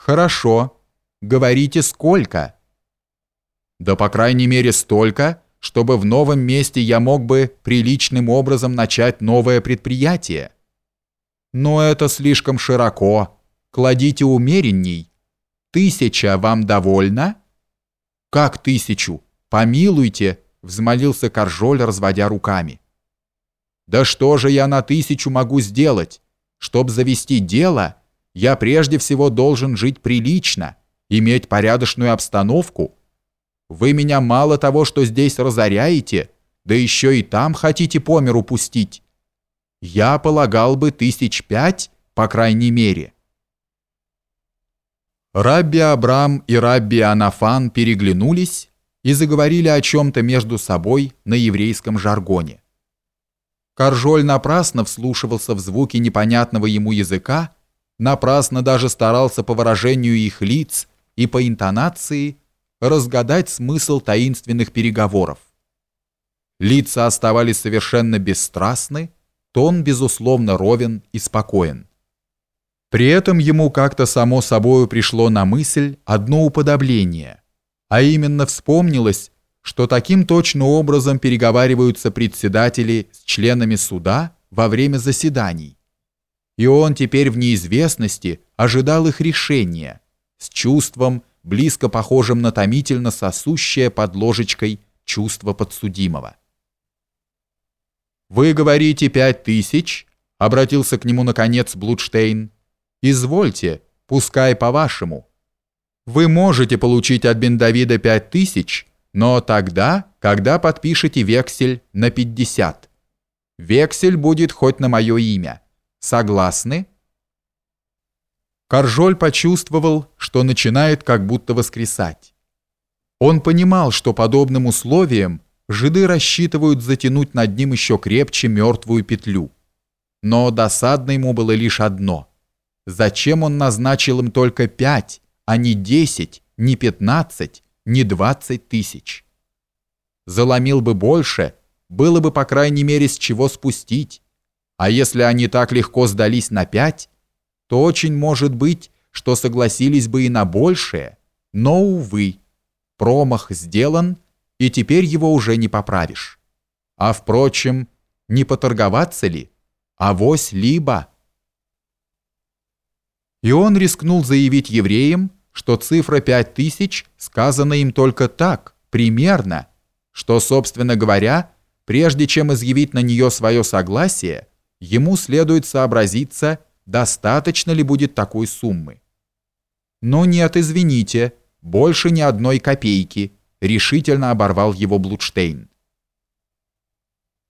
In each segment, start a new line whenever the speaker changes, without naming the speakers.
Хорошо. Говорите, сколько? Да по крайней мере столько, чтобы в новом месте я мог бы приличным образом начать новое предприятие. Но это слишком широко. Кладите умеренней. Тысяча вам довольно? Как тысячу? Помилуйте, взмолился Коржоль, разводя руками. Да что же я на тысячу могу сделать? Чтоб завести дело, я прежде всего должен жить прилично, иметь порядочную обстановку. Вы меня мало того, что здесь разоряете, да еще и там хотите по миру пустить. Я полагал бы тысяч пять, по крайней мере. Рабби Абрам и Рабби Анафан переглянулись и заговорили о чем-то между собой на еврейском жаргоне. Коржоль напрасно вслушивался в звуки непонятного ему языка, напрасно даже старался по выражению их лиц и по интонации разгадать смысл таинственных переговоров. Лица оставались совершенно бесстрастны, тон, безусловно, ровен и спокоен. При этом ему как-то само собою пришло на мысль одно уподобление, а именно вспомнилось, что таким точно образом переговариваются председатели с членами суда во время заседаний. И он теперь в неизвестности ожидал их решения с чувством, близко похожим на томительно сосущее под ложечкой чувство подсудимого. «Вы говорите пять тысяч?» — обратился к нему наконец Блудштейн. «Извольте, пускай по-вашему. Вы можете получить от Бендавида пять тысяч, но тогда, когда подпишете вексель на 50. Вексель будет хоть на мое имя. Согласны? Каржоль почувствовал, что начинает как будто воскресать. Он понимал, что подобным условием жиды рассчитывают затянуть над ним еще крепче мертвую петлю. Но досадно ему было лишь одно. Зачем он назначил им только пять, а не десять, не пятнадцать, не 20 тысяч. Заломил бы больше, было бы по крайней мере с чего спустить. А если они так легко сдались на 5, то очень может быть, что согласились бы и на большее, но, увы, промах сделан, и теперь его уже не поправишь. А, впрочем, не поторговаться ли? Авось либо... И он рискнул заявить евреям, что цифра 5000 сказана им только так, примерно, что, собственно говоря, прежде чем изъявить на нее свое согласие, ему следует сообразиться, достаточно ли будет такой суммы. «Но нет, извините, больше ни одной копейки», решительно оборвал его Блудштейн.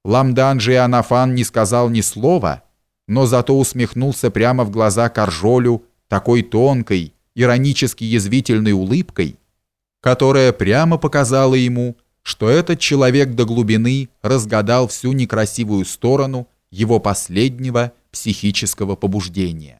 Ламдан же Анафан не сказал ни слова, но зато усмехнулся прямо в глаза Каржолю такой тонкой, иронически язвительной улыбкой, которая прямо показала ему, что этот человек до глубины разгадал всю некрасивую сторону его последнего психического побуждения.